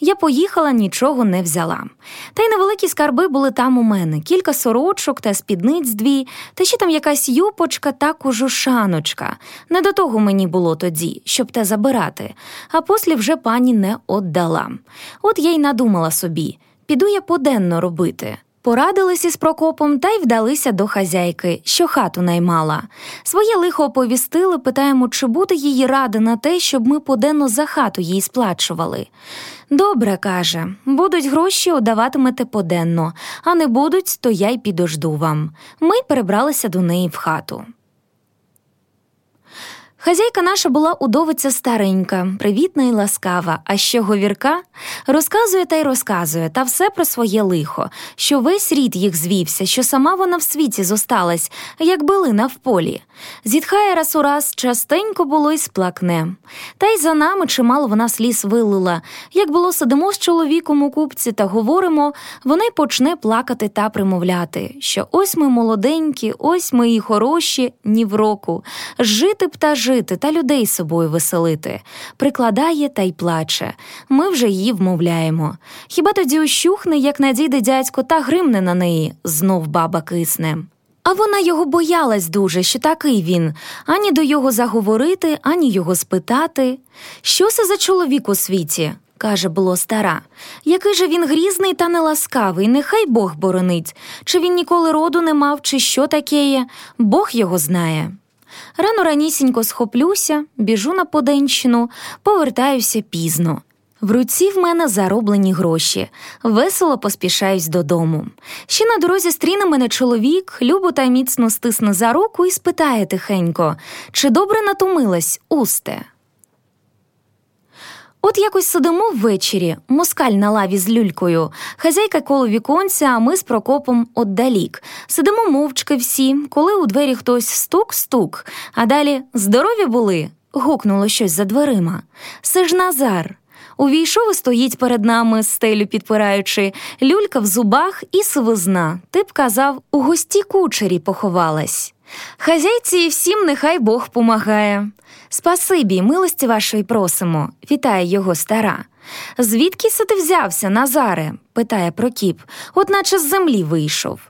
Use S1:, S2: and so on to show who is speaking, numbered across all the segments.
S1: Я поїхала, нічого не взяла. Та й невеликі скарби були там у мене: кілька сорочок та спідниць дві, та ще там якась юпочка та кожушаночка. Не до того мені було тоді, щоб те забирати, а послі вже пані не отдала. От я й надумала собі піду я поденно робити. Порадились із Прокопом та й вдалися до хазяйки, що хату наймала. Своє лихо оповістили, питаємо, чи буде її рада на те, щоб ми поденно за хату їй сплачували. Добре, каже, будуть гроші, одаватимете поденно, а не будуть, то я й підожду вам. Ми перебралися до неї в хату. Хазяйка наша була удовиця старенька, привітна і ласкава, а що говірка розказує та й розказує, та все про своє лихо, що весь рід їх звівся, що сама вона в світі зосталась, як билина в полі. Зітхає раз у раз, частенько було й сплакне. Та й за нами чимало вона сліз вилила. Як було, сидимо з чоловіком у купці та говоримо, вона й почне плакати та примовляти, що ось ми молоденькі, ось ми і хороші, ні в року. Жити б та жити та людей собою веселити. Прикладає та й плаче. Ми вже її вмовляємо. Хіба тоді ущухне, як надійде дядько, та гримне на неї, знов баба кисне. А вона його боялась дуже, що такий він, ані до його заговорити, ані його спитати. Що це за чоловік у світі? каже було стара. Який же він грізний та неласкавий, нехай Бог боронить, чи він ніколи роду не мав, чи що такеє, Бог його знає. Рано ранісінько схоплюся, біжу на поденщину, повертаюся пізно. В руці в мене зароблені гроші, весело поспішаюсь додому. Ще на дорозі стріне мене чоловік, любо та міцно стисне за руку і спитає тихенько, чи добре натомилась, усте. От якось сидимо ввечері, москаль на лаві з люлькою, хазяйка коло віконця, а ми з Прокопом отдалік. Сидимо мовчки всі, коли у двері хтось стук-стук, а далі здорові були. гукнуло щось за дверима. Це ж Назар. Увійшов і стоїть перед нами, стелю підпираючи, люлька в зубах і сивизна. Ти б казав, у гості кучері поховалась. Хазяйці і всім нехай Бог помагає. Спасибі, милості вашої просимо, вітає його стара. Звідки се ти взявся, Назаре? питає Прокіп, от наче з землі вийшов.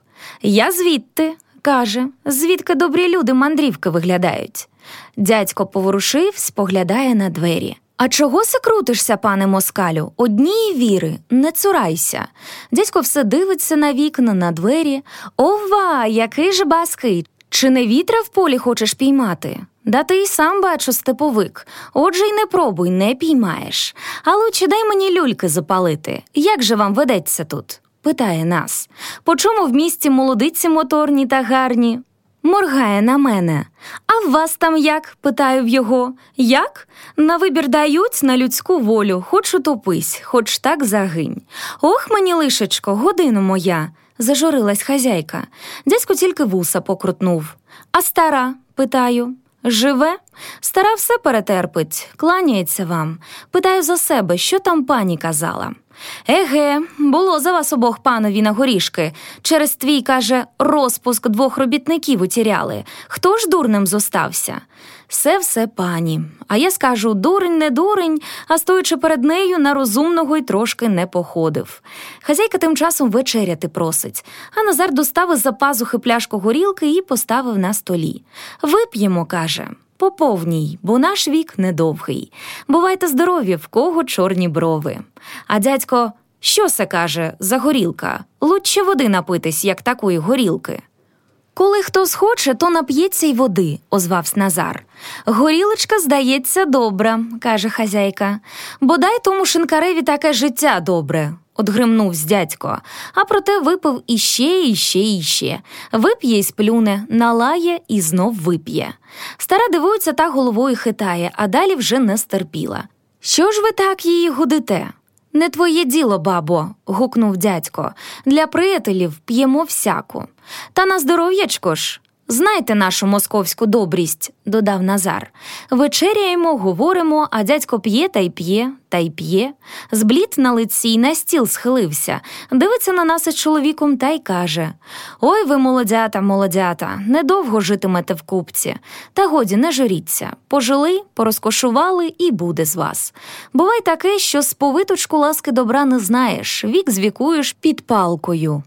S1: Я звідти, каже, звідки добрі люди мандрівки виглядають. Дядько поворушив, споглядає на двері. А чого се крутишся, пане москалю? Однії віри, не цурайся. Дядько все дивиться на вікна, на двері. Ова, який же баский! Чи не вітра в полі хочеш піймати? Да ти й сам бачу степовик, отже й не пробуй, не піймаєш. А лучше дай мені люльки запалити. Як же вам ведеться тут? питає нас. По чому в місті молодиці моторні та гарні? Моргає на мене. А в вас там як? питаю в його. Як? На вибір дають на людську волю, хоч утопись, хоч так загинь. Ох мені, лишечко, годину моя, зажурилась хазяйка. Дядько тільки вуса покрутнув. А стара? питаю. Живе? Стара все перетерпить, кланяється вам. Питаю за себе, що там пані казала. Еге, було за вас обох панові на горішки. Через твій, каже, розпуск двох робітників утіряли. Хто ж дурним зостався? Все все пані. А я скажу дурень, не дурень, а стоячи перед нею, на розумного й трошки не походив. Хазяйка тим часом вечеряти просить, а Назар доставив за пазухи пляшку горілки і поставив на столі. Вип'ємо, каже. По повній, бо наш вік недовгий. Бувайте здорові, в кого чорні брови. А дядько, що се каже, за горілка? Лучше води напитись, як такої горілки. Коли хто схоче, то нап'ється й води, озвався Назар. Горілочка, здається, добра, каже хазяйка. Бодай тому шинкареві таке життя добре, одгримнувсь дядько, а проте випив іще, іще, іще. Вип'є й сплюне, налає і знов вип'є. Стара дивується та головою хитає, а далі вже не стерпіла. Що ж ви так її гудите? Не твоє діло, бабо, гукнув дядько. Для приятелів п'ємо всяку. Та на здоров'ячко ж. Знайте нашу московську добрість, додав Назар. Вечеряємо, говоримо, а дядько п'є та й п'є, та й п'є. Зблід на лиці й на стіл схилився, дивиться на нас із чоловіком та й каже: Ой ви, молодята, молодята, недовго житимете в купці. Та годі не журіться. Пожили, порозкошували і буде з вас. Бувай таке, що з повиточку ласки добра не знаєш, вік звікуєш під палкою.